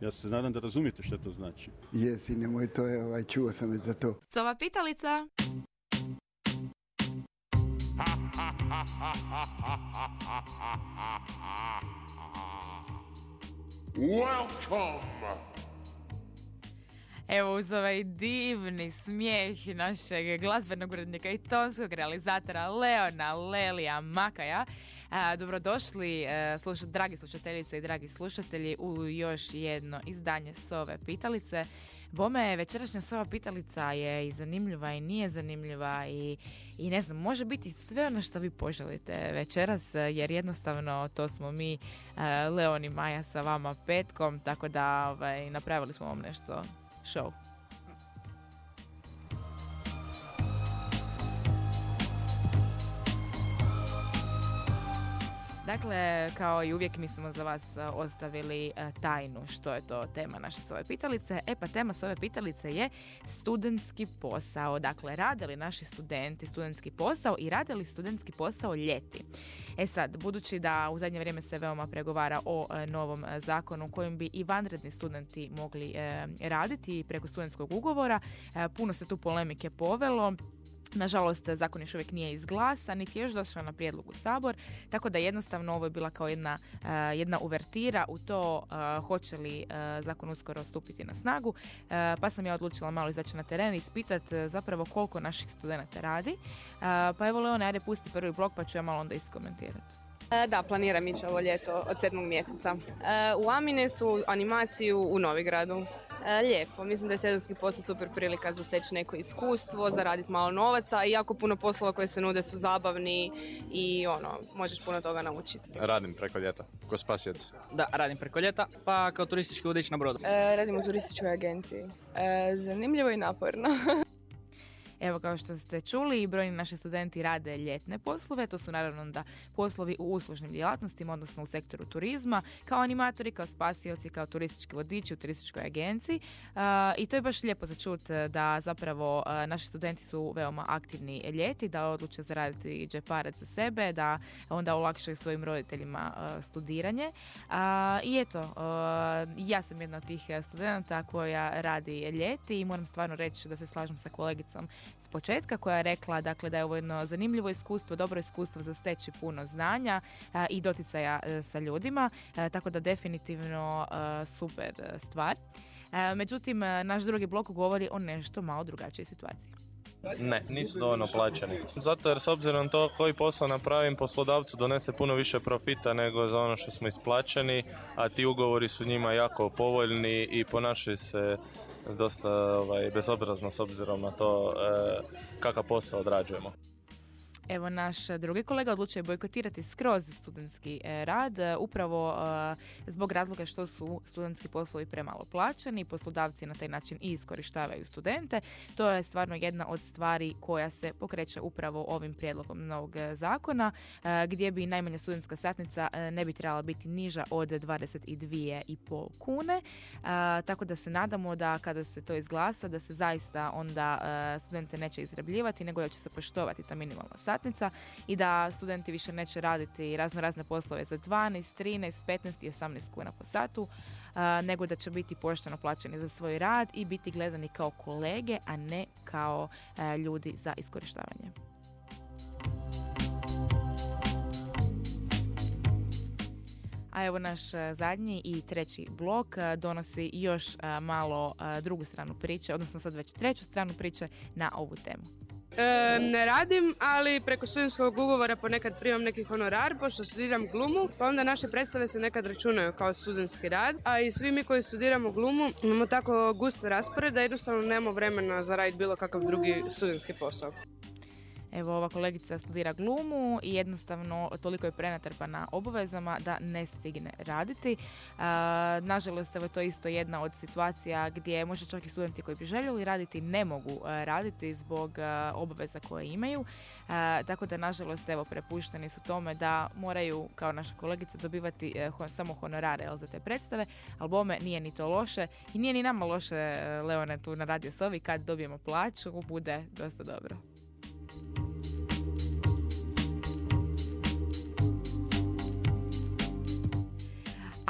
Ja se nadam da razumijete što to znači. Jesi, nemoj to, je, ovaj, čuo sam za to. Cova pitalica. Welcome! Evo uz ovaj divni smijeh našeg glazbenog urednika i tonskog realizatora Leona Lelija Makaja. Dobrodošli, e, dragi slušateljice i dragi slušatelji, u još jedno izdanje Sove Pitalice. Bome, večerašnja Sova Pitalica je i zanimljiva i nije zanimljiva i, i ne znam, može biti sve ono što vi poželite večeras, jer jednostavno to smo mi, e, Leon i Maja sa vama petkom, tako da ovaj, napravili smo vam nešto show. Dakle, kao i uvijek mi smo za vas e, ostavili e, tajnu što je to tema naše sove pitalice. E pa tema sove pitalice je studentski posao. Dakle, rade li naši studenti studentski posao i rade li studentski posao ljeti? E sad, budući da u zadnje vrijeme se veoma pregovara o e, novom zakonu kojim bi i vanredni studenti mogli raditi preko studentskog ugovora, puno se tu polemike povelo. Nažalost, zakon još uvijek nije izglasan, niti je još došao na prijedlog u Sabor, tako da jednostavno ovo je bila kao jedna, uh, jedna uvertira u to uh, hoće li uh, zakon uskoro stupiti na snagu, pa sam ja odlučila malo izaći na teren i ispitati zapravo koliko naših studenata radi. Pa evo Leone, ajde pusti prvi blok pa ću ja malo onda iskomentirati. Da, planiram ići ovo ljeto od sedmog mjeseca. U Aminesu animaciju u Novigradu. E, lijepo. Mislim da je sezonski posao super prilika za steći neko iskustvo, zaraditi malo novaca i jako puno poslova koje se nude su zabavni i ono, možeš puno toga naučiti. Radim preko ljeta, ko spasjac. Da, radim preko ljeta, pa kao turistički vodič na brodu. E, radim u turističkoj agenciji. E, zanimljivo i naporno. Evo kao što ste čuli, brojni naši studenti rade ljetne poslove, to su naravno da poslovi u uslužnim djelatnostima, odnosno u sektoru turizma, kao animatori, kao spasioci, kao turistički vodiči u turističkoj agenciji. I to je baš lijepo za čut e, da zapravo e, naši studenti su veoma aktivni ljeti, da odluče zaraditi džeparac za sebe, da onda olakšaju svojim roditeljima e, studiranje. I eto, ja sam jedna od tih studenta koja radi ljeti i moram stvarno reći da se slažem sa kolegicom početka koja je rekla dakle, da je ovo jedno zanimljivo iskustvo, dobro iskustvo za steći puno znanja i doticaja e, sa ljudima, e, tako da definitivno e, super stvar. Međutim, naš drugi blok govori o nešto malo drugačijoj situaciji. Ne, nisu dovoljno plaćeni. Zato jer s obzirom to koji posao napravim, poslodavcu donese puno više profita nego za ono što smo isplaćeni, a ti ugovori su njima jako povoljni i ponašaju se dosta ovaj, bezobrazno s obzirom na to e, kakav posao odrađujemo. Evo naš drugi kolega odlučuje bojkotirati skroz studentski e, rad e, upravo e, zbog razloga što su studentski poslovi premalo plaćeni, poslodavci na taj način i iskorištavaju studente. To je stvarno jedna od stvari koja se pokreće upravo ovim prijedlogom novog zakona gdje bi najmanja studentska satnica ne bi trebala biti niža od 22,5 kune. Tako da se nadamo da kada se to izglasa da se zaista onda studente neće izrabljivati nego da će se poštovati ta minimalna satnica i da studenti više neće raditi razno razne poslove za 12, 13, 15 i 18 kuna po satu, nego da će biti pošteno plaćeni za svoj rad i biti gledani kao kolege, a ne kao ljudi za iskorištavanje. A evo naš zadnji i treći blok donosi još malo drugu stranu priče, odnosno sad već treću stranu priče na ovu temu. E, ne radim, ali preko studentskog ugovora ponekad primam neki honorar, pošto studiram glumu, pa onda naše predstave se nekad računaju kao studentski rad, a i svi mi koji studiramo glumu imamo tako gust raspored da jednostavno nemamo vremena za raditi bilo kakav drugi studentski posao. Evo, ova kolegica studira glumu i jednostavno toliko je prenatrpana obavezama da ne stigne raditi. nažalost, evo to je isto jedna od situacija gdje možda čak i studenti koji bi željeli raditi ne mogu raditi zbog obaveza koje imaju. tako da, nažalost, evo, prepušteni su tome da moraju, kao naša kolegica, dobivati e, samo honorare za te predstave, ali bome nije ni to loše i nije ni nama loše, e, Leone, tu na Radio Sovi, kad dobijemo plaću, bude dosta dobro.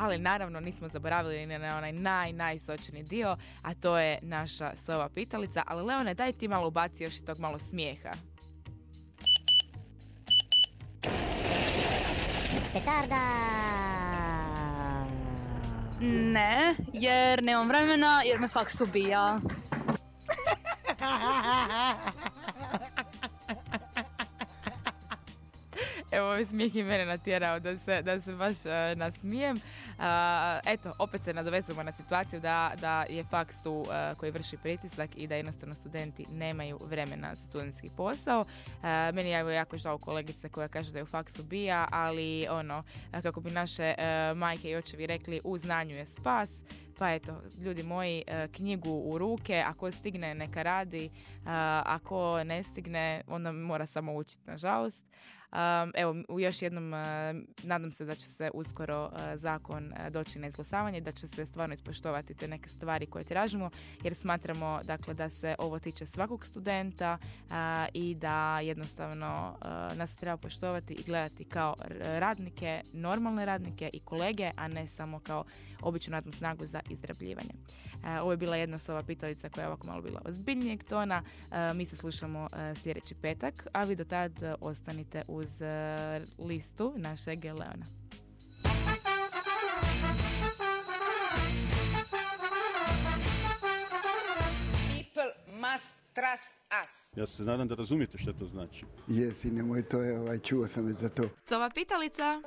Ali naravno nismo zaboravili ni na onaj naj, najsočniji dio, a to je naša sova pitalica, ali Leone, daj ti malo ubaci još i tog malo smijeha. Ne, jer nemam vremena, jer me faks ubija. Evo, ovaj smijeh i mene natjerao da se, da se baš e, nasmijem. A, eto, opet se nadovezujemo na situaciju da, da je faks tu e, koji vrši pritisak i da jednostavno studenti nemaju vremena za studentski posao. Meni je evo jako žao kolegice koja kaže da je u faksu bija, ali ono, kako bi naše majke i očevi rekli, u znanju je spas. Pa eto, ljudi moji, knjigu u ruke, ako stigne neka radi, ako ne stigne, onda mora samo učiti, nažalost. Evo, u još jednom, uh, nadam se da će se uskoro uh, zakon uh, doći na izglasavanje, da će se stvarno ispoštovati te neke stvari koje tražimo, jer smatramo dakle, da se ovo tiče svakog studenta i da jednostavno nas treba poštovati i gledati kao radnike, normalne radnike i kolege, a ne samo kao običnu radnu snagu za izrabljivanje. Ovo je bila jedna sova pitalica koja je ovako malo bila ozbiljnijeg tona. Mi se slušamo sljedeći petak, a vi do tad ostanite uz uh, listu našeg Leona. People must trust us. Ja se nadam da razumijete što to znači. Jesi, nemoj to, je, ovaj, čuo sam već za to. Sova pitalica!